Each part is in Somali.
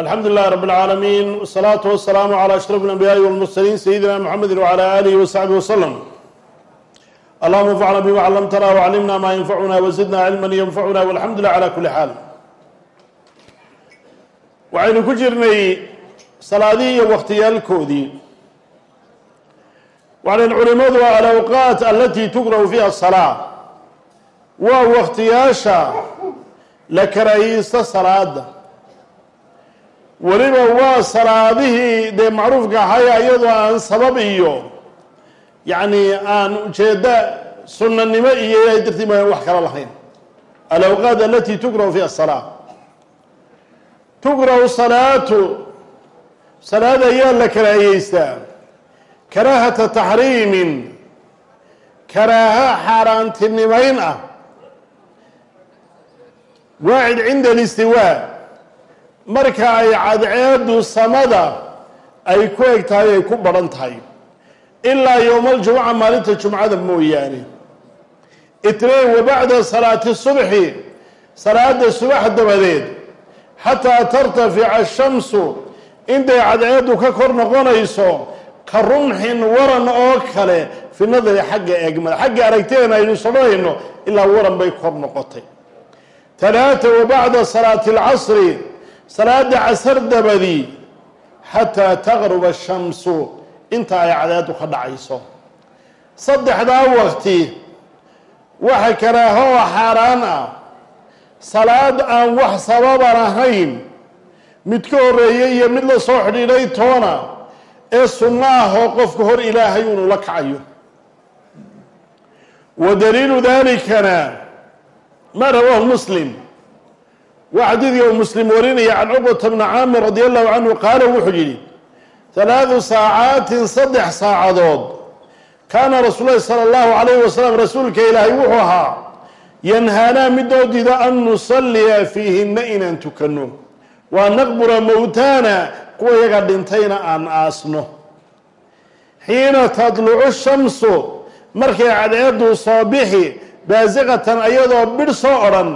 alxamdu lilahi rab اlcaalamiin wsalaatu wasalaamu calى ashraf اlanbiyaai wاlmursaliin sayidina mxamedi wclى alihi wasaxbi waslm allahuma anfacna bima callamtana wcallimna ma yanfacuna wazidna cilman yanfacuna walxamdu lilah cala kuli xaal waxaynu ku jirnay salaadihii iyo wakhtiyaalkoodii waxayn culimadu alawqaat alati tukrahu fiha salaa waa waktiyaasha la karaahiyeysta salaada weliba waa salaadihii dee macruufka ahaya iyadoo aan sabab iyo yacni aan ujeedda sunanimo iyo ilahay dartii maan wax kala lahayn. Alawqaat alati tukrahu fiha asalaa tukrahu salaatu. Salaad ayaa la karaahiyeystaa karaahata taxriimin. Karaaha xaaraantinimayn ah. Waacid cinda alistiwaa marka ay cadceedu samada ay ku eg tahay ay ku badhan tahay. Ilaa yowma aljumuca maalinta jumcada mooyaane. Itnayn wa bacda salaati subxi salaada subax dabadeed. Xataa tartafica ashamsu intay cadceedu ka kor noqonayso ka rumxin waran oo kale fi nadari xagga eegmada. Xagga aragteena aynu sodhanayno ilaa waran bay kor noqotay. Talaata wa bacda salaati alcasri salaada casar dabadi xataa taqruba ashamsu inta ay cadceedu ka dhacayso. Saddexdaa waqti waxa karaaho oo xaaraan ah. Salaad aan wax sababan ahayn mid ka horeeyay iyo mid la soo xidhiidhay toona ee sunno oo qofka hor ilaahay unu la kacayo. Wa daliilu dalikana ma rawaahu muslim waa xadiidka uu muslim warinaya can cuqbata bni caamir radi allahu canhu qaala wuxuu yidhi halaadu saacaatin saddex saacadood kaana rasuul lahi sala allahu calayhi wasalam rasuulka ilaahay wuxuu ahaa yanhaanaa midoo dida an nusalliya fiihinna inaan tukanno waa naqbura mowtaana kuwa iyaga dhintayna aan aasno xiina tadlucu shamsu markay cadceedu soo bixi baasiqatan ayadoo bidh soo odhan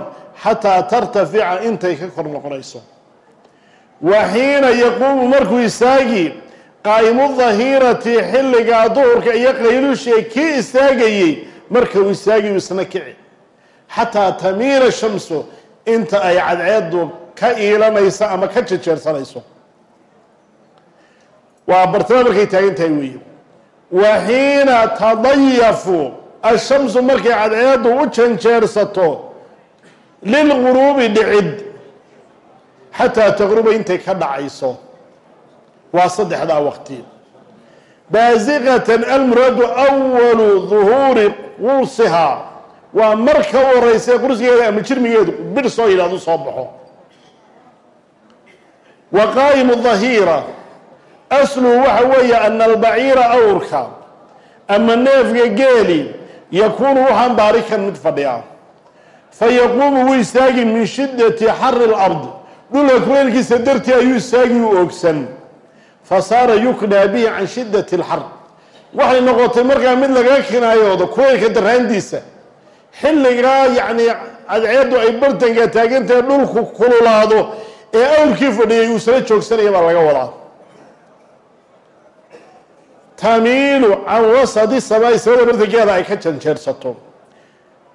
xataa tartafica intay ka kor noqonayso. Wa xiina yaquumu markuu istaagi qaa'imu dahirati xilligaa duhurka iyo qaylushee kii istaagayey markau istaagayu isna kici. Xataa tamiila shamsu inta ay cadceedu ka iilanayso ama ka jejeersanayso. Waa bartama markay taagan tahay weeye. Wa xiina tadayafu ashamsu markay cadceedu u janjeersato lilguruubi dhicid xataa taqruba intay ka dhacayso waa saddexdaa waqti baasiqatan almuraadu awalu duhuuri qursihaa waa marka horeysa qursigeeda ama jirmigeedu bidh soo yidhahdo soo baxo wa qaa'imu dahiira asluhu waxa weeye ana albaciira awrka ama neefga geeli yakuunu waxaan baarikan mid fadhiya fayaquumu wuu istaagi min shiddati xari lard dhulka kuleylkiisa dartii ayuu istaagi u oogsan fasaara yuknaa bihi can shiddati alxar waxay noqotay markaa mid laga kinaayoodo kuleylka daraandiisa xilligaa yacni cadceedu ay bartanka taagantahay dhulku kululaado ee awrkii fadhiyay uu sala joogsanaya baa laga wadaa tamiilu can wasadi samaai samada bartankeeda ay ka janjeersato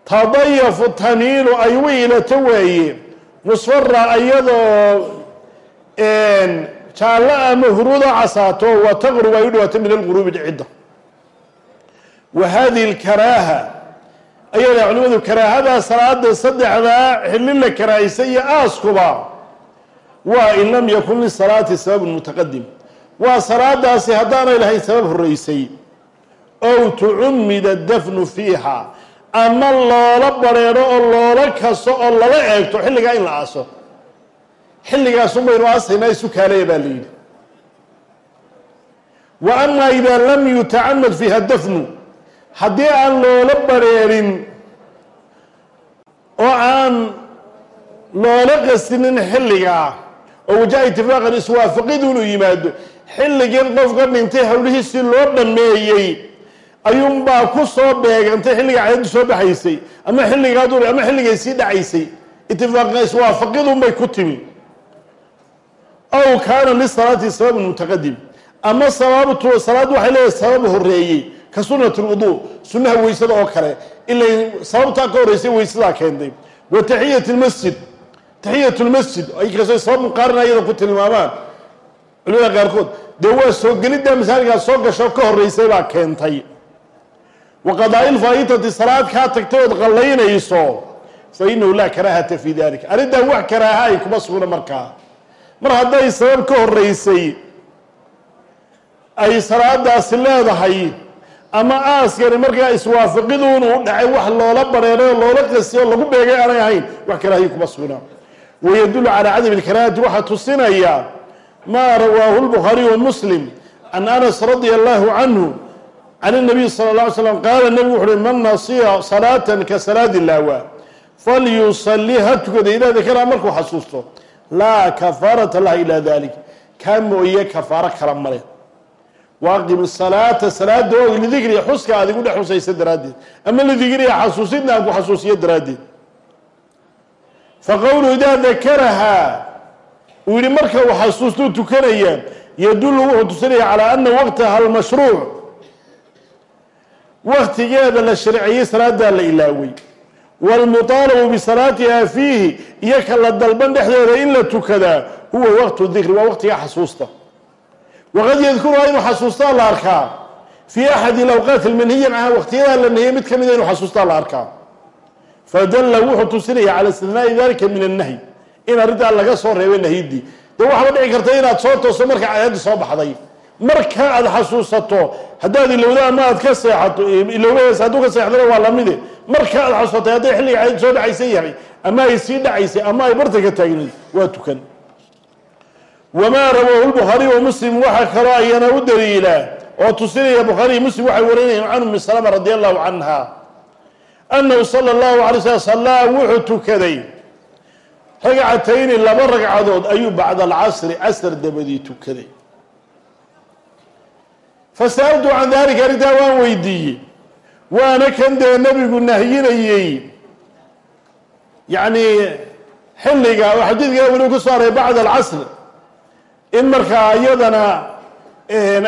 tadayafu tamiilu ay u iilato weeye musfara iyadoo jaallo ama huruuda casaato wa taqrub ay u dhawaato min alquruubi dhicidda wa hadihi lkaraaha ayada culimadu karaahadaa salaada saddexdaa xilli la karaahaysa iyo aaskuba waa in lam yakun lisalaati sababun mutaqadim waa salaadaasi haddaanay lahayn sabab horreysay. Ow tucummida dafnu fiiha ama loola bareero oo loola kaso oo lala eegto xilligaa in la aaso. Xilligaasun baynu aasaynaa isu kaalaya baa la yidhi. Wa amaa idaa lam yutacamad fiiha dafnu haddii aan loola bareerin oo aan loola qasinin xilligaa oo wajaha itifaaqan iswaafaqid inuu yimaado xilligan qofka dhintay hawlihiisii loo dhammeeyey ayuunbaa ku soo beegantay xilliga cadadu soo baxaysay ama xilligaa ama xilligay sii dhacaysay. Itifaaqna iswaafaqidunbay ku timi. Aw kaana lisalaati sababun mutaqadim ama sababtu salaad waxay leedahay sabab horeeyey ka sunat lwuduu sunnaha weysada oo kale. Ila sababtaa ka horreysay weysadaa keentay. Wa taxiyat lmasjid taxiyat lmasjid inkastoo sabab muqaarina iyada ku tilmaamaan. Culimada qaarkood dee waa soo geliddaa masaajidkaa soo gasho ka horreysay baa keentay wa qadaai lfaa'itati salaad kaa tagtay ood qallaynayso fa inahu laa karaahata fi dalik arrintan wax karaaha ay kuma sugna markaa mar hadday sabab ka horreysay ay salaadaasi leedahay ama aaskani markaa iswaafaqiduun uu dhacay wax loola bareeray oo loola qasiyo o lagu beegay aanay ahayn wax karaahiya kuma sugna wayadullu calaa cadami lkaraahati waxaa tusinaya ma rawaahu lbukhaariy wa muslim can anas radia allahu canhu can الnabiy salى اlه alay slam qaala nebigu wuxu uhi man nasiya salaatan ka salaadi laawa falyusalli ha tukada idaa dakara markuu xasuusto laa kafaarata laha ilaa dalik kaa mooye kafaaro kala male waaqim salaata salaada oog lidikri xuska aad igu dhex xusaysa daraaddeed ama lidikriha xasuusidna aan ku xasuusiyo daraaddeed faqowlu idaa dakarahaa uu yihi marka uu xasuustuu tukanaya yadullu wuxuu tusinaya calaa ana waqtaha almashruuc waktigeeda la sharciyey salaadaa la ilaaway wاlmuطaalabu bisalaatiha fiihi iyo ka la dalban dhexdeeda in la tukadaa huwa waqtu dikri waa waqtiga xasuusta waqad yadkuruhaa inuu xasuustaa la arkaa fii axadi اlawqaati almanhiya canha waqtiyadaa la nahiyay mid ka mida inuu xasuustaa la arkaa fadalla wuxuu tusinaya cala istidnaai dalika min annahyi in arrintaa laga soo reebay nahyidii dee waxaaba dhici karta inaad soo toosto marka cayaaddi soo baxday marka aad xasuusato haddaad ilowda ama aad ka seexato ilowbahees hadduu ka seexdana waa lamide marka aad xasuusatay hadday xilliga cayaaddi soo dhacaysan yahay ama ay sii dhacaysay ama ay bartanka taagnayd waa tukan. Wamaa rawaahu lbukhaariy wa muslim waxaa kaloo ayana u daliila oo tusinaya bukhaariy muslim waxay warinayaan can ummi salama radi allahu canha annahu sala allahu alay slam sallaa wuxuu tukaday ragcatayni laba ragcadood ayuu bacda alcasri casr dabadii tukaday fasa'altu can dalika arrintaa waan weydiiyey waana kan dee nebigu nahyinayey yacni xilliga oo xadiidkaa weliba ku soo aray bacda alcasr in markaa iyadana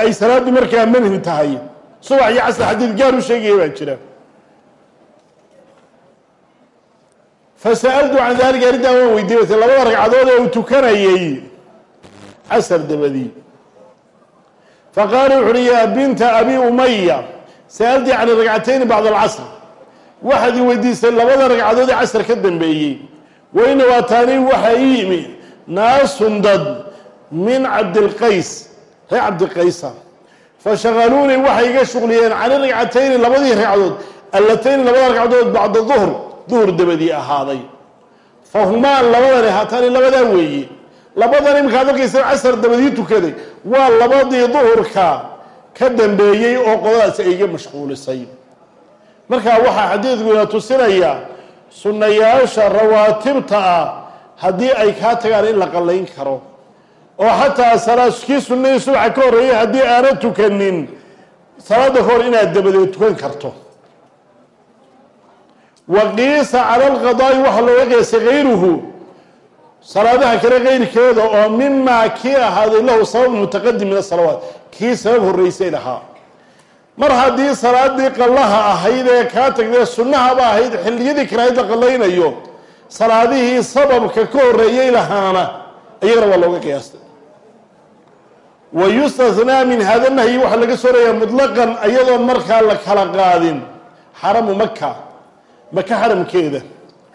ay salaaddu markaa manhi tahay subax iyo casr xadiid gaar u sheegaya baa jira fasa'altu can dalika arrintaa waan weydiiyey labada ragcadood ee uu tukanayey casr dabadii faqaala wuxu uhi yaa binta abi umaya sa'altii can ragcatayni bacda alcasr waxaad i weydiisay labada ragcadood ee casr ka dambeeyey wayna waataani waxaa ii yimi naasun dad min cabdilqays reer cabdiqaysa fashagaluunii waxay iga shuqliyeen cani ragcatayni labadii ragcadood allatayni labada ragcadood bacda duhr duhur dabadii ahaaday fahumaa labadani haatani labadaa weeye labadan imikaad arkaysa casar dabadii tukaday waa labadii duhurka ka dambeeyey oo qodadaasi ay iga mashquulisay. Markaa waxaa xadiidkuna tusinaya sunnayaasha rawaatibta ah haddii ay kaa tagaan in la qallayn karo oo xataa salaa kii sunnadii subaxa ka horreeyay haddii aana tukanin salaada ka hor inaad dabadeed tukan karto. Wa qiisa cala alqadaa'i waxaa looga qiyaasay hayruhu salaadaha kale keyrkeeda oo mimaa kii ahaaday lahu sabab mutaqadim min asalawaat kii sabab horreysay lahaa. Mar haddii salaadii qallaha ahayd ee kaa tagdee sunnahaba ahayd xilliyadii karaahid la qallaynayo salaadihii sababka ka horreeyey lahaana iyagana waa looga qiyaastay. Wa yustathnaa min hada nahyi waxaa laga soo reeyaa mutlaqan iyadoon markaa la kala qaadin xaramu maka maka xaramkeeda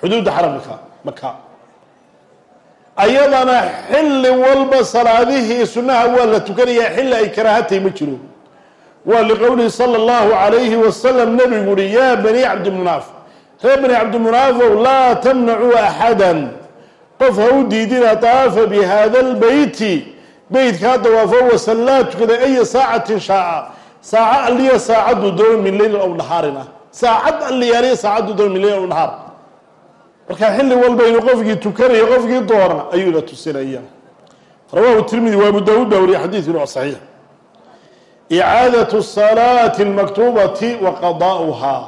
xuduudda xaramka maka ayadana xilli walba salaadihii sunnaha waa la tukanayaa xilli ay karaahatay ma jiro. Waa liqowlihi sala allahu calayhi wasalam nebigu uhi yaa bani cabdimunaaf reer bani cabdimunaafow laa tamnacuu axadan qof ha u diidina daafa bi hada lbeyti beytkaa dawaafo wasallaa tukada aya saacatin shaaca saaca alliya saacaddu doon min leylin aw nahaarin ah. Saacad alliyaaliya saacaddu doon min leylin aw nahaar markaa xilli walba inuu qofkii tukanaya qofkii doona ayuuna tusinaya rawaahu tirmidi wa abu daawuud baa wariya xadiidkuna saxiix. Icaadatu salaati almaktuubati wa qadaa'uhaa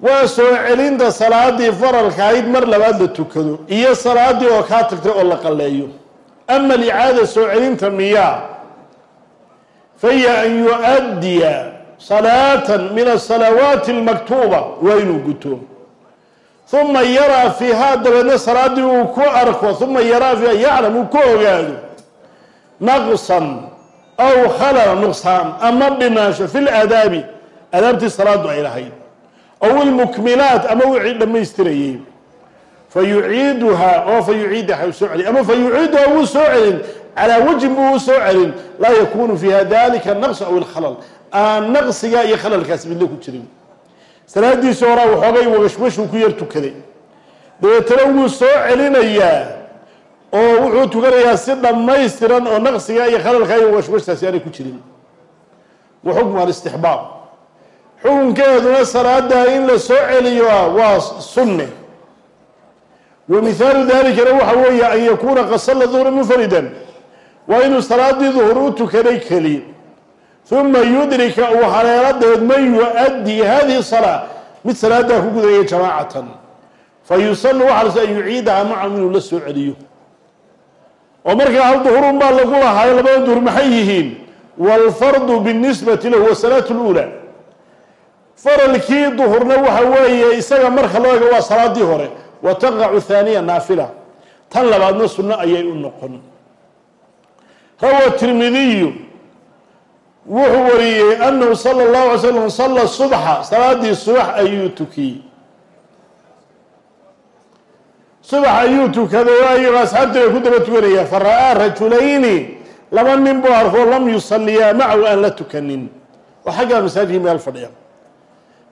waa soo celinta salaadii faralka ahayd mar labaad la tukado iyo salaadii oo kaa tagtay oo la qalleeyo. Ama alicaada soo celinta miyaa fahiya an yu-addiya salaatan min asalawaati almaktuuba waa inuu guto uma yaraa fiihaa dabeedna salaaddii uu ku arko uma yaraa fiiha yaclam uu ku ogaado naqsan aw khalala nuqsaan ama dhinaansho fi ladaabi adaabtii salaadu ay lahayd aw ilmukmilaat ama wixii dhammaystirayey fa yuciiduhaa oo fa yuciidaha soo celin ama fa yuciiduhaa wuu soo celin calaa wajhin buu u soo celin laa yakunu fiiha dalika naqsu aw ilkhalal aan naqsiga iyo khalalkaas midla ku jirin salaadiisi horaa waxoogay wagashwashuu ku yar tukaday. Dabeetana wuu soo celinayaa oo wuxuu tukanayaa si dhammaystiran oo naqsiga iyo khalalka iyo wagashwashtaasi aanay ku jirin. Wa xukmu alistixbaab. Xukunkeeduna salaada in la soo celiyo waa sunne. Wa mihaalu dalikana waxa weeye an yakuuna qad salla duhra munfaridan. Waa inuu salaadii duhur u tukaday keli uma yudrika uu haleeladeed man yu-addii hadihi salaa mid salaadaa ku gudaya jamaacatan fa yusanu waxaa an yuciidaha macahum inuu la soo celiyo oo markaa hal duhurun baa lagu lahaayo labada duhur maxay yihiin waalfardu binisbati lahu wa salaatu lula faralkii duhurna waxa weeye isaga marka loo ego waa salaadii hore wa taqacu thaaniya naafila tan labaadna sunno ayay u noqon rawa tirmidiyu wuxuu wariyey anahu sala اllahu alay slam salla subxa salaadii subax ayuu tukiyey. Subax ayuu tukaday oo ayagoo asxaabtiiba ku daba tukanaya fara-aa rajulayni laba nin buu arkoo lam yusaliyaa macahu aan la tukanin. Oo xaggaa masaajigii meel fadhiya.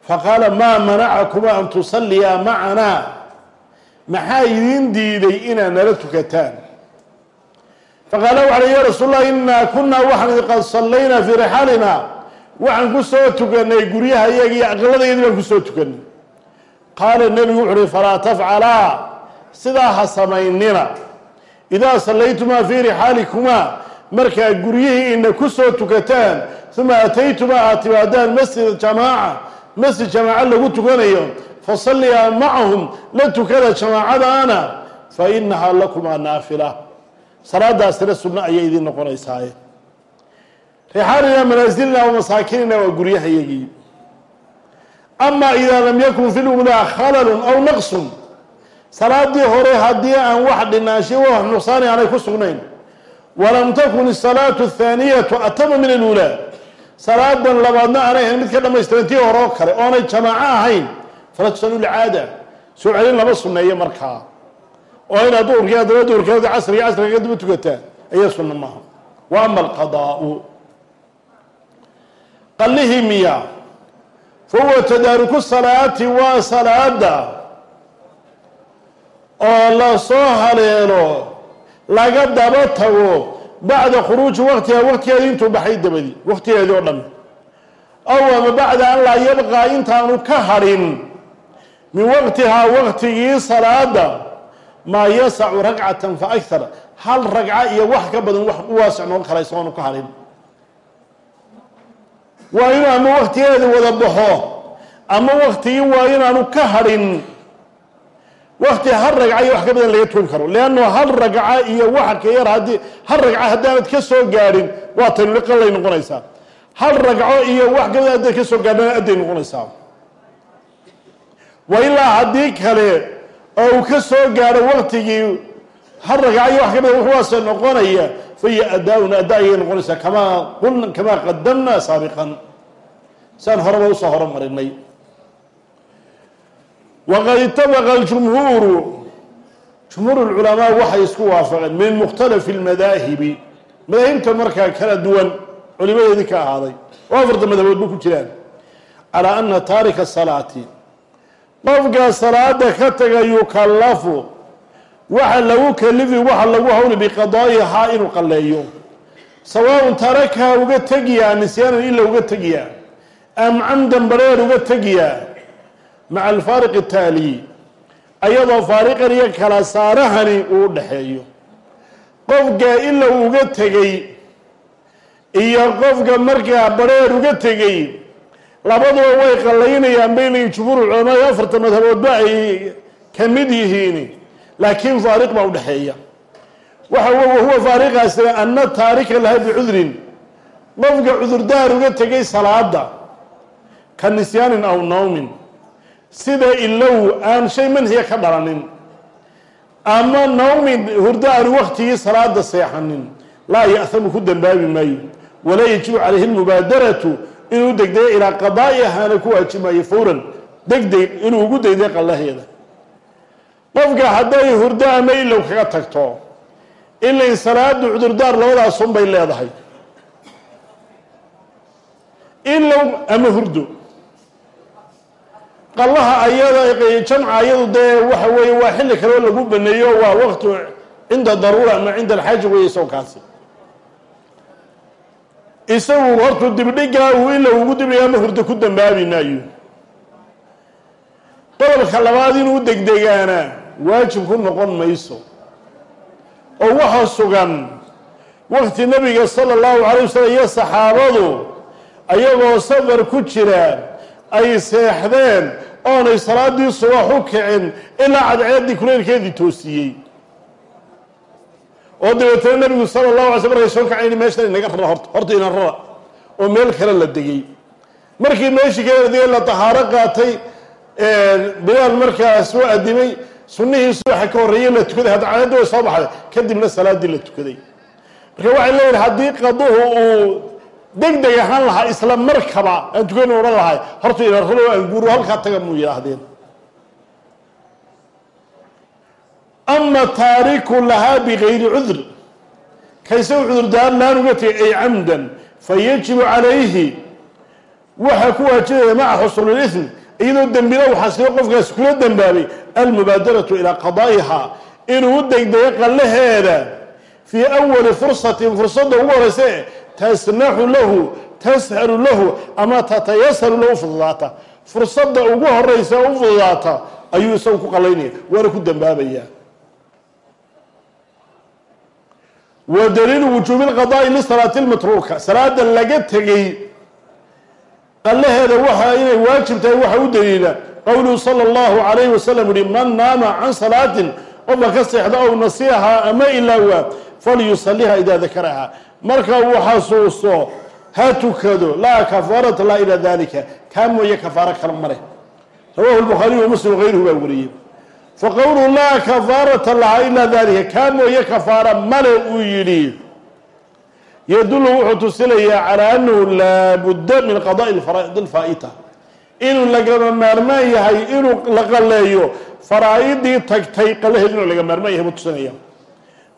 Faqaala maa manacakuma an tusaliyaa macanaa maxaa idin diiday inaad nala tukataan faqaala waxaa ya rasuul lah inaa kunaa waxaan qad sallaynaa fii rixaalina waxaan ku soo tukanay guryaha iyaga iyo aqaladayadii baan ku soo tukanay qaala nebigu wuxu uhi falaa tafcalaa sidaa ha samaynina. Idaa sallaytumaa fii rixaalikumaa markaad guryihii ina ku soo tukataan uma ataytumaa aad timaadaan masjid jamaaca masjid jamaaco lagu tukanayo fasalliyaa macahum la tukada jamaacadaana fa inahaa lakumaa naafila salaadaasina sunno ayay idiin noqonaysaaye rixaalina manaasilina wa masaakinina waa guryahayagii ama idaa lam yakun fi lulaa khalalun aw naqsun. Salaadii hore haddii aan wax dhinaanshay wax nuqsaani aanay ku sugnayn. Walam takun isalaatu athaaniyatu atama min alulaa salaadan labaadna aanay ahayn mid ka dhamaystiran tii hore oo kale oonay jamaaco ahayn fala tusanu lcaada soo celin lama sunneeyo markaa oo inaad duhurkii haddana duhurkeeda casriga casriga kadaba tukataa ayaa sunno maaha. Wa ama alqadaau. Qallihii miya fa huwa tadaaruku salaati waa salaada. Oo la soo haleelo laga daba tago bacda khuruuji waqtiha waqtigeedi intuu baxay dabadi waqtigeedii oo dhan. Aw ama bacda an laa yabqaa intaanu ka hadhin min waqtihaa waqtigii salaada maa yasacu ragcatan fa akhar hal ragca iyo wax ka badan wax u waasic noqon kara isagoonu ka hadhin waa inuu ama wada baxo ama waqtigii waa inaanu ka hadhin wakti hal ragca iyo wax ka badan laga tukan karo leanno hal ragca iyo waxa ka yar haddii hal ragca haddaanad ka soo gaadhin waa tanuli qallay noqonaysaa. Hal ragco iyo wax ka badan ka soo gaadhana adday noqonaysaa. Wa ilaa haddii kale oo uu ka soo gaadho waqtigii hal ragca iyo wax ka badan wuxuwaase noqonaya fahiya adaa-un adda ayay noqonaysaa kamaa qulna kamaa qadamna saabiqan. Saan horeba u soo horumarinay. Waqad itafaqa aljumhuuru jumhuur lculamaa waxay isku waafaqeen min mukhtalafi lmadaahibi madaahibta markaa kala duwan culimadeedii ka ahaaday oo afarta madhaboodba ku jiraan. Calaa ana taarika salaati qofka salaada ka taga yukallafu. Waxa lagu kalifi waxa lagu hawli biqadaa'ihaa inuu qalleeyo. Sawaaun tarakaha uga tegiyaa nisyaanan ila uga tegiyaa am camdan bareer uga tegiyaa maca alfaariq ataaliyi ayadoo faariqan iyo kala saarahani uu dhexeeyo qofka ila uga tegey iyo qofka markaa bareer uga tegey labaduba way qallaynayaan baynayin jumhuur culamaai afarta madhaboodba ay ka mid yihiin laakiin faariq baa udhexeeya waxa wahuwa faariqaasina ana taarika laha bicudrin qofka cudurdaar uga tegay salaada ka nisyaanin aw nawmin. Sida ilow aan shay manhiya ka dhalanin. Ama nawmin hurdo aan waktigii salaada seexanin. Laa ya'hamu ku dambaabi maayo. Walaa yajibu calayhi lmubaadaratu inuu degdego ilaa qadaa'ihaana ku waajimayo fawran degdeg inuu ugu degday qallaheeda qofka hadday hurdo ama ilow kaga tagto ilain salaadu cudurdaar labadaasun bay leedahay. Ilow ama hurdo. Qallaha ayada jamca ayadu dee waxa weeye waa xilli kaleo lagu baneeyo waa waqti cinda daruura ama cinda alxaaja weeye isagoo isagu hortuu dibdhigaa uu ila ugu dibdhiga ama hurdo ku dambaabi maayo qodobka labaad inuu degdegaana waajib ku noqon mayso. Oo waxa sugan waqti nabiga sala allahu calay wasalam iyo saxaabadu ayagoo safar ku jira ay seexdeen oonay salaadii subax u kicin ilaa cadceeddii kuleylkeedii toosiyey oo dabeetana nabigu sala allahu alay sl markay soo kacayn meeshan inaga rara horta horta ina rara oo meel kale la degay. Markii meeshii kale la la tahaaro qaatay bilaal markaas u adimay sunnihii subaxa ka horreeyey la tukaday hadda cadceeddi way soo baxday kadibna salaaddii la tukaday. Marka waxay leeyihiin haddii qaduhu uu deg deg ahaan lahaa isla markaba aan tukan odhan lahay horta ina raro aan guuro halkaa taga muu yidhaahdeen ama taariku lahaa bigayri cudr kayse u cudurdaar laan uga tegay ay camdan fayajibu calayhi waxaa ku waajibaya maca xusuulilithm iyadoo dembina u xasilo qofkaas kula dembaabay almubaadaratu ilaa qadaa'iha inuu u degdego qallaheeda fii awali fursatin fursadda ugu horeyse tasnaxu lahu tashalu lahu ama tatayasaru lahu fududaata fursadda ugu horeysa u fududaata ayuu isagu ku qalaynaya waana ku dembaabayaa wa daliilu wujuubi lqadaai lisalaati lmatruuka. Salaada laga tegey qallaheeda waxa inay waajib tahay waxa u daliila. Qowluhu sala allahu calayhi wasalam uhi man naama can salaatin qofka ka seexda ow nasiiha ama ilaawa falyusaliha idaa dakaraha. Marka uu xasuusto ha tukado laa kafaarata laa ilaa dalika kaa mooye kafaaro kale male rawahu lbukhaariy wa muslim wagayruhu baa wariyey faqowluhu laa kafaarata lahaa ilaa dalika kaa mooye kafaara male uu yidhi. Yadulu wuxuu tusinayaa calaa annahu laa budda min qadaai faraa'id alfaa'ita inuu lagama maarmaan yahay inuu la qaleeyo faraa'idii tagtay qalaheed inuu laga maarmaan yahay buu tusinaya.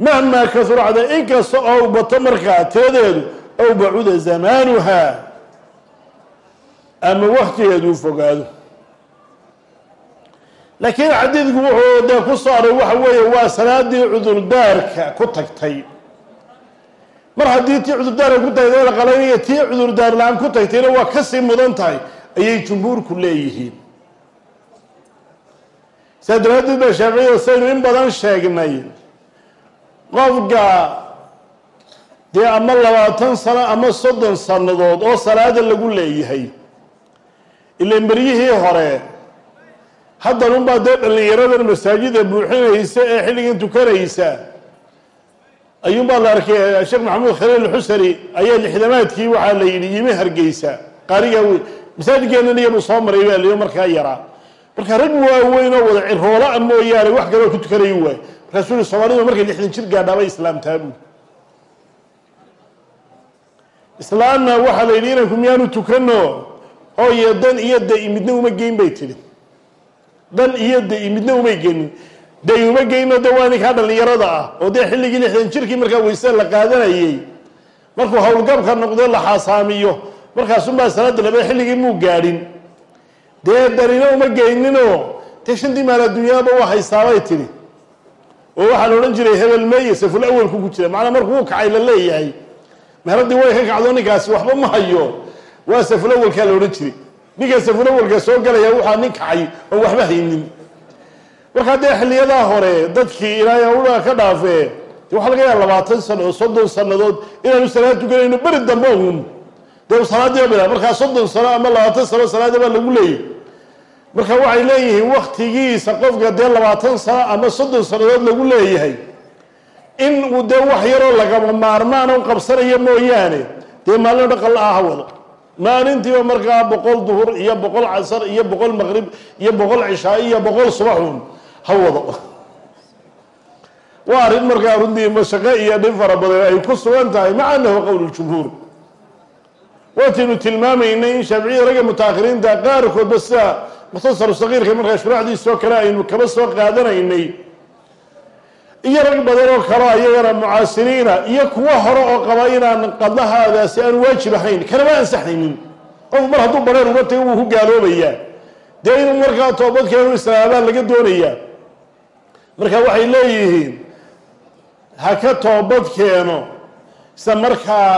Mahmaa kasuracda inkasta oo bato markaa teedeedu ow bacuda zamaanuha ama waktigeedu u fogaado laakiin xadiidku wuxuu dee ku soo aray waxa weeye waa salaadii cudurdaarka ku tagtay. Mar haddii tii cudurdaarka ku tagtay la qalanaya tii cudurdaar la'aan ku tagtayna waa ka sii mudan tahay ayay jumhuurku leeyihiin. Saa daraaddeed baa shaaficiyada saynu in badan sheegnay qofka dee ama labaatan sano ama soddon sannadood oo salaada lagu leeyahay ilan beryihii hore haddan unbaa dee dhallinyaradan masaajida buuxinaysa ee xilligan tukanaysa ayuunbaa la arkay sheekh maxamuud khaliil xusari ayaa lixdamaadkii waxaa la yidhi yimi hargeysa qaarigaa weyn masaajidkeennan iyanu soo maray baa liyo markaa yaraa marka rag waaweyn oo wada ciroola-a mooyaane wax kaloo ku tukanayu waay markaasuu soomaalida markay lixdan jir gaadhaabay islaamtaabu islaamna waxaa la yidhi inanku miyaanu tukano hooye dan iyo da'i midna uma geyn bay tidhi dan iyo da'i midna umay genin da'i uma geyno de waa ninkaa dhallinyarada ah oo dee xilligii lixdan jirkii markaa weyse la qaadanayey. Markuu howlgabka noqdo la xaasaamiyo markaasunbaa salaada labe xilligii muu gaadhin. Dee danina uma geyninoo dee shantii maal adduunyaaba waa haysaabay tidhi. Oo waxaa la odhan jiray hebel meeye saful awalku ku jira. Macnaa markuu u kacay la leeyahay. Meheradii way ka kacdo ninkaasi waxba ma hayo. Waa saful awalkaa la odhan jiray ninka saful awalka soo galaya waxaa nin kacay oon waxba haynin. Markaa dee xiliyadaa hore dadkii ilaahay ka dhaafee waxaa laga yaaba labaatan sano soddon sannadood inaanu salaad tukanayno beri dambe un dee salaadiiba bila markaa soddon sano ama labaatan sano salaada baa lagu leeyay. Marka waxay leeyihiin waktigiisa qofka dee labaatan sano ama soddon sannadood lagu leeyahay. In uu dee wax yaroo lagama maarmaan oo qabsanaya mooyaane dee maalin dhaqan la-ah ha wado maalintiiba markaa boqol duhur iyo boqol casar iyo boqol maqrib iyo boqol cishaa iyo boqol subaxun ha wado. Waa arrin markaa runtii mashaqe iyo dhib fara badan ay ku sugan tahay maca annahu qowl ljumhuur waataynu tilmaamaynay in shaaficiyada ragga mutaahiriinta qaarkoodba sida mukhtasaru sagiirka markaa shuraaxdiisoo kale aynu kaba soo qaadanaynay iyo rag badan oo kale ayagana mucaasiriina iyo kuwo hore oo qaba inaan qadlahaadaasi aan waajib ahayn kanama ansaxaynin. Qofu mar hadduu barheer uga tago wuu ku gaaloobayaa. Dee inuu markaa toobadkeenu islaabaa laga doonayaa. Marka waxay leeyihiin ha ka toobad keeno isla markaa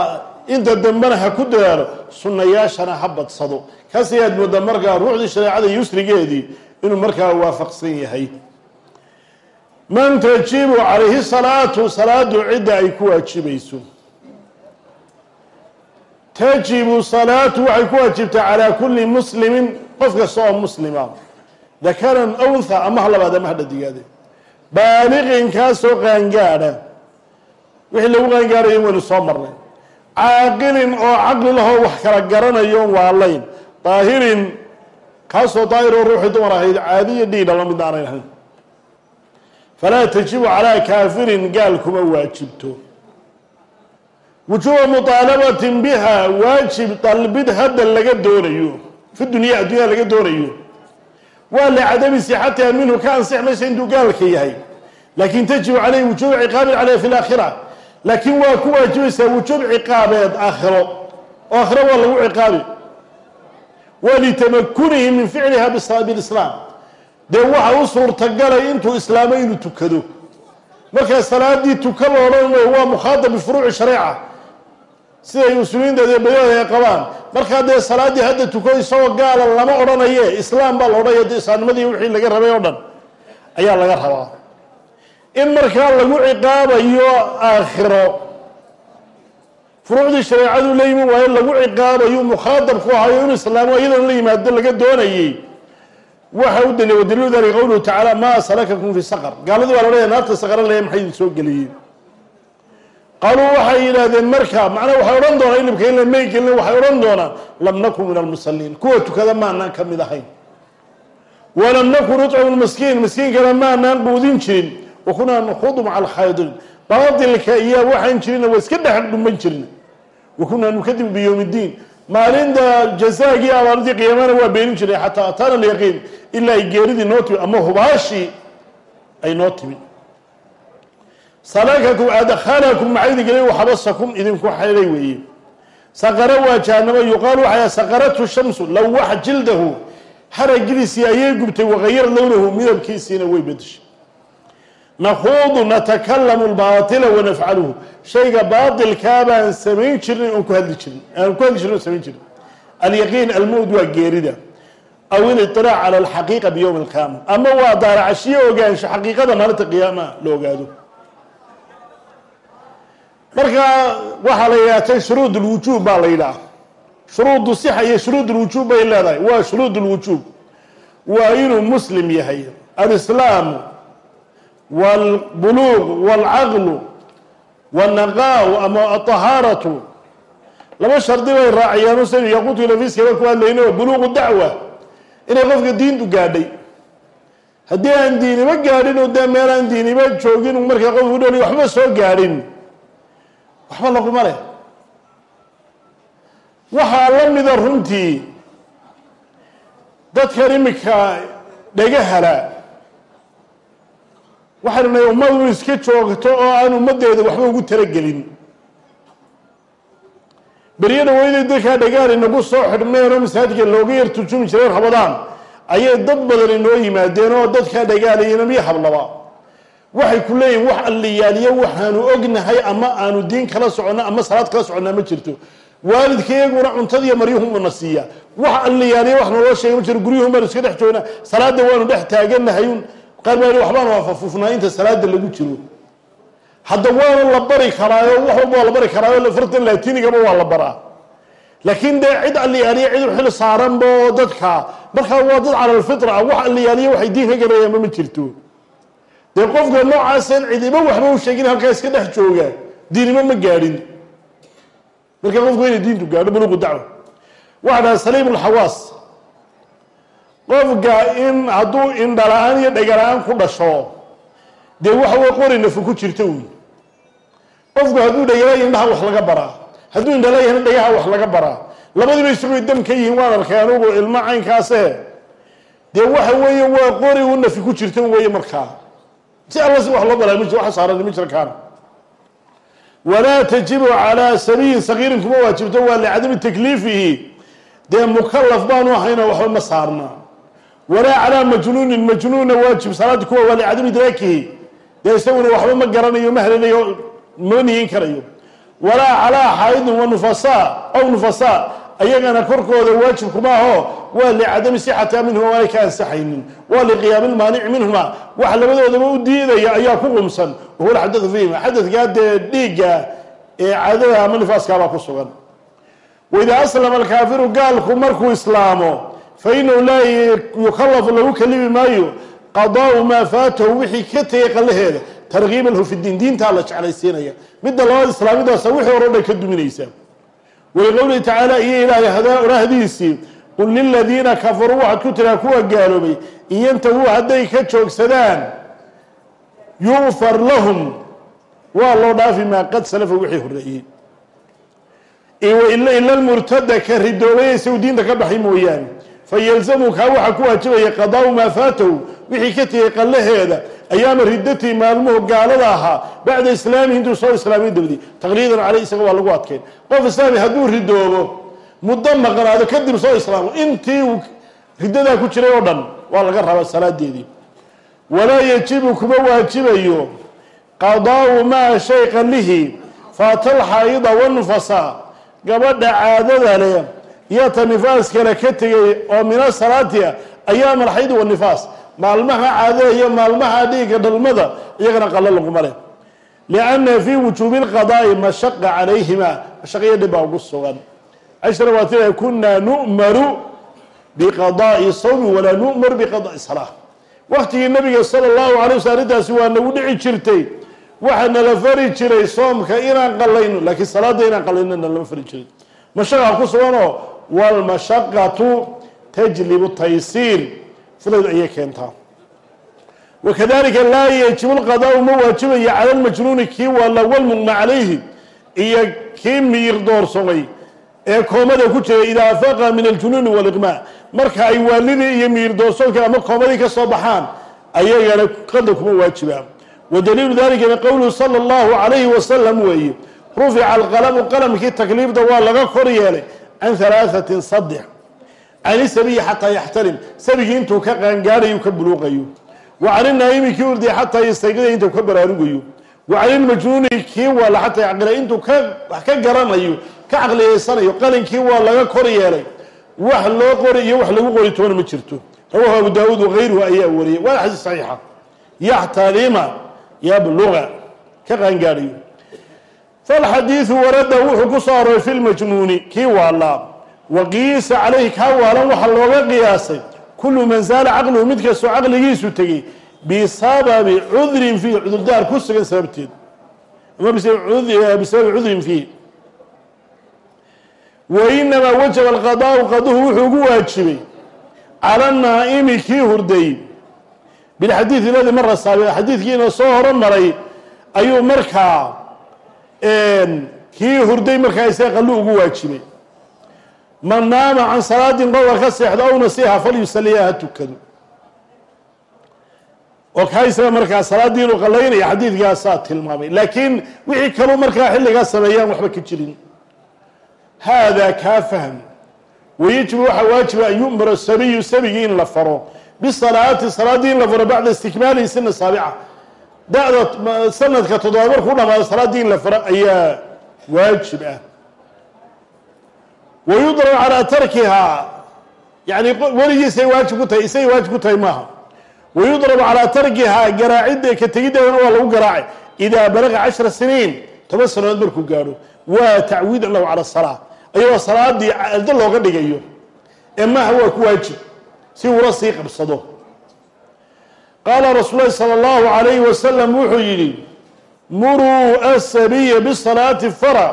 inta dambena ha ku dadaalo sunnayaashana ha badsado. Kaas ayaad moodaa markaa ruuxdii shareecada yusrigeedii inuu markaa waafaqsan yahay man tajibu calayhi salaatu salaadu cidda ay ku waajibayso. Tajibu salaatu waxay ku waajibtaa calaa kulli muslimin qof kasta oo muslima dakaran awtha ama ha labaad ama ha baaliqin kaasoo qaangaadha. Wixii lagu qaangaadhayo waynu soo marnay. Caaqilin oo caqli lahoo wax kala garanayo waalayn daahirin kaasoo daahir oo ruuxii dumar ahayd caadiya dhiidha la mid aanay ahayn falaa tajibu calaa kaafirin gaal kuma waajibto wujuuba muطaalabatin biha waajib dalbid hadda laga doonayo fi dunya addunyada laga doonayo waa licadami sixatiha minhu ka ansix maysa intuu gaalka yahay laakiin tajibu calayhi wujuubu ciqaabin caleyh fi laakhira laakiin waa ku waajibaysaa wujuub ciqaabeed aakhiro oo aakhiro waa lagu ciqaabi wa litamakunihi min ficliha bilislaam dee waxa u suurtagalay intuu islaamay inuu tukado. Markaa salaadii tuka la odhanayo waa mukhaatab bifuruuci shareeca. Siday muslimiinta dee badooda qabaan. Markaa dee salaaddii hadda tuko isagoo gaala lama odhanaye islaam baa la odhanaya dee islaamnimadii wixii laga rabay oo dhan ayaa laga rabaa. In markaa lagu ciqaabayo aakhiro furuucdii shareecadu la yimi waayo lagu ciqaabayo mukhaatab ku ahayo inuu islaamo iyadoon la yimaado laga doonayey waxa u daliya wadaliilu dalika qowluhu tacaala maa salakakum fi saqar. Gaaladii baa la odhanaya naarta saqara leeya maxay idin soo geliyey qaaluu waxay yidhaahdeen marka macnaa waxay odhan doonaan ilibka in la meynkelin waxay odhan doonaan lam nakun min almusalliin kuwa tukada maanaan ka mid ahayn. Walam nakun nutcimu lmaskiin miskiinkana maanaan quudin jirin. Wa kunaa nakhuudu maca alkhaydiin. Baatilka iyo waxaan jirina waa iska dhex dhuman jirna. Wa kunaa nukadibu biyowmi maalinta jazaagii abaarintii qiyaamana waa beenin jiray xataa ataana alyaqiin ilaa ay geeridii noo timi ama hubaashii ay noo timi. Salakakum adkhalakum maxaa idin gelay waxabasakum idinku xelay weeye. Saqara waa jahanamo yuqaalu waxaa saqaratu shamsu lawax jildahu. Haragidiisii ayay gubtay wagayar lownahu midabkiisiina way bedeshay nakhuudu natakalamu lbaatila wanafcaluhu shayga baatilkaa baan samayn jirin oon ku hadli jirin aan ku hadli jirin oon samayn jirin alyaqiin almowd waa geerida aw iliطilaac cala alxaqiiqa biyowmi alqiyaama ama waa daaracashiyo ogaansho xaqiiqada maalinta qiyaama la ogaado marka waxaa la yidhahtay shuruud lwujuub baa la yidhaha shuruudu sixa iyo shuruud lwujuub bay leedahay waa shuruud lwujuub waa inuu muslim yahay alislaamu wاlbuluuq wاlcaqlu wاnaqaau ama aطahaaratu laba shardi bay raaciyaan usan yaquutu lafiskaba ku hadlayno buluuqu dacwa inay qofka diintu gaadhay haddii aan diiniba gaadhin oo dee meel aan diiniba joogin markaa qofku dholi waxba soo gaadhin waxba laguma leh waxaa la mida runtii dadkan imika dhagahala waxaynu nahay ummadu iska joogto oo aan ummaddeeda waxba ugu talagelin beryo dhaweyday dadkaa dhagaal inagu soo xidhmeen oo masaajidka looga yar jiray rabadaan ayay dad badan inoo yimaadeen oo dadkaa dhagaalayinamiyo hablaba. Waxay ku leeyihiin wax alliyaaliyo waxaanu ognahay ama aanu diin kala soconno ama salaad kala soconnaa ma jirto. Waalidka cuntadiiyo maryuhumuna siiya. Wax alliyaaliyo wax naloo sheega ma jiro. Guryuhun iska dhex joognaa. Salaadda waanu dhex taaganahayun qaar baa waxbaanu afafuufnaa inta salaada lagu jiro. Hadda waana la bari karaayo wax walba waa la bari karaayo fartan latinigaba waa la baraa. Laakiin dee cid alliyaaliyo cid u xil saaranba oo dadka. Markaa waa dad cala alfitra wax alliyaaliyo waxay diin ka galayaanba ma jirto. Dee qofka noocaaseen cidiba waxba u sheegin halkaa iska dhex jooga diinimo ma gaadhin. Marka qofku inay diintu gaadho buluqu dacwa waxaa dhaha saliim alxawaas qofka in hadduu indhala-aan iyo dhegala-aan ku dhasho dee waxa wey qori nafu ku jirta uy qofku hadduu dhegala indhaha wax laga baraa hadduu indhala yahna dhagaha wax laga baraa labadiiba isagooy dam ka yihiin waan arkay anugu ilmo caynkaase. Dee waxa weeye waa qori u nafi ku jirta weeye markaa? Si alla si wax loo balaa mi wax saaran ma jira kaana. Walaa tajibu calaa sabiyin sagiirin kuma waajibto waa licadami takliifihi dee mukalaf baanu ahayna waxba ma saarna walaa calaa majnuunin majnuunna waajib salaada kuwa waa licadami idraakihi dee isaguna waxba ma garanayo ma helinayo ma karayo. Walaa calaa xaaidin wa nufasaa aw nufasaa ayagana korkooda waajib kuma aho. Waa licadami sixata minhuma waanay ka ansaxaynin waa liqiyaami lmaanici minhuma. Wax labadoodaba u diidaya ayaa ku qumsan. Wahuwa alxadadu fiihima. Xadadkaa dee dhiigga ee cadada ama nifaaskaabaa ku sugan. Waidaa aslama alkaafiru gaalku markuu islaamo fa inahu laa yukallafu lagu kalimi maayo. Qadaau maa faatahu wixii ka tegay qallaheeda. Targiiban hu fi diin. Diintaa la jeclaysiinaya. Midda labaad islaamidaasa wixii hore dhan ka duminaysa. Waliqowlihi tacaala iyo ilaahay rahdiisii qul liladiina kafaruu waxaad ku tiraa kuwa gaaloobay in hadday ka joogsadaan yugfar lahum. Waa loo dhaafi maa qad salafa wixii horreeyey ila lmurtada ka ridoobay isagu diinta ka baxay mooyaane fayalzamu kaa waxaa ku waajibaya qadaau maa faatahu wixii ka tegay qallaheeda ayaama ridatii maalmuhu gaalada ahaa bacda islaamihi intuu soo islaamay dabdi taqliidan caley isaga waa lagu adkeyn qof islaami hadduu ridoobo muddo maqnaado kadib soo islaamo intii uu riddadaa ku jiray oo dhan waa laga rabaa salaadeedii walaa yajibu kuma waajibayo qadaau maa shay qallihi faata alxaayida wanufasaa gabadha caadada leh iyo ta nifaaskale ka tegay oo mina salaatiha ayaama alxayd wanifaas maalmaha caadada iyo maalmaha dhiigga dhalmada iyagana qalo laguma leh. Lianna fii wujuubi lqadaa'i mashaqa calayhima mashaqyo dhib baa ugu sugan. Cashra waa tira kunaa nu'maru biqadaa'i sawmi walaa nu'mar biqadaa'i salaa waktigii nabiga sala allahu alay waslam arrintaasi waa nagu dhici jirtay. Waxaa nala fari jiray soomka inaan qalayno laakiin salaada inaan qalayno nalama fari jirin mashaqa ku suganoo walmashaqatu tajlibu taysiir fudayd ayay keentaa wakadalika laa yajibu lqadaau ma waajibayo cala lmajnuuni kii waala walmugma calayhi iyo kii miir doorsamay ee koomada ku jiray idaa afaqa min aljunuuni waliqmaa marka ay waalidii iyo miir doorsoonka ama koomadii ka soo baxaan ayagana qada kuma waajibaa wadaliilu dalikana qowluhu sala allahu calayhi wasalam weeye rufica alqalamu qalamkii takliifda waa laga kor yeelay can halaahatin saddex can isabiyi xataa yaxtalim sabigii intuu ka qaangaadhayo ka buluuqayo wa can inaa'imi kii urdiya xataa yastayqida intuu ka baraarugayo wa can ilmajnuuni kii waala xataa yacqila intuu ka wax ka garanayo ka caqliyeysanayo qalinkii waa laga kor yeelay wax loo qori iyo wax lagu qori toona ma jirto. Rawahu abu daawuud wagayruhu ayaa wariyay waana xadiis saxiixa. Yaxtalima ka qaangaadhayo falxadiidu warada wuxuu ku soo arooray fi lmajnuuni kii waalaa waqiisa calayhi kaa waalan waxaa looga qiyaasay. Kullu man saala caqluhu mid kastoo caqligiisu tegey. Bisababi cudrin fiih cudurdaar ku sugan sababteed. Ama bisababi cudrin fiih wa inamaa wajaba alqadaau qaduhu wuxuu ugu waajibay. Cala naa'imi kii hurday. Bilxadiidi ladi mara saabiqa xadiidkiina soo horumaray ayuu markaa kii hurday markaa isaga qallu ugu waajibay. Man naama can salaadin qowga ka seexdo aw nasiiha falyusaliya ha tukado. Oo kaa isaga markaa salaaddii inuu qalaynaya xadiidkaasaa tilmaamay. Laakiin wixii kaluu markaa xilligaa sameeyaan waxba ka jirin. Haadaa kaa fahm wayajibu waxaa waajiba an yu'mara sabiyu sabigii in la faro. Bisalaati salaaddii in la faro bacda istikmaalihi sina saabica da-da sanadka toddobaad markuu dhamaado salaaddii in la faro ayaa waajib ah wayudrab calaa tarkihaa yani weligiisay waajib ku tahay isagay waajib ku tahay maaha wayudrabu calaa tarkihaa garaacidda ka tegiddeedana waa lagu garaacay idaa balaga cashra siniin toban sanadood markuu gaadho waa tacwiidan lahu cala salaa ayagoo salaadii aldo looga dhigayo ee maaha waa ku waajib si uula sii qabsado qaala rasuul lahi sala allahu alayhi wasalam wuxuu yidhi muruu asabiya bisalaati fara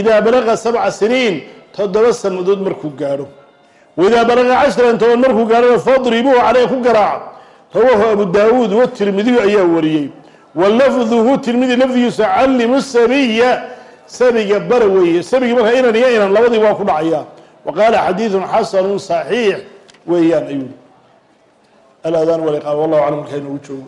idaa balaga sabca siniin toddoba sannadood markuu gaadho. Waidaa balaga cashran toban markuu gaadhona fadribuuhu caleyh ku garaac. Rawahu abu daawuud watirmidiyu ayaa wariyey. Wa lafduhu tirmidi lafdigiisu callimu sabiya. Sabiga bara weeye sabigi markaa inan iyo inan labadii waa ku dhacaya wa qaala xadiidun xasanu saxiix weeyaan ayuu aladaan waliqaam wallahu aclam markaa inoogu joogo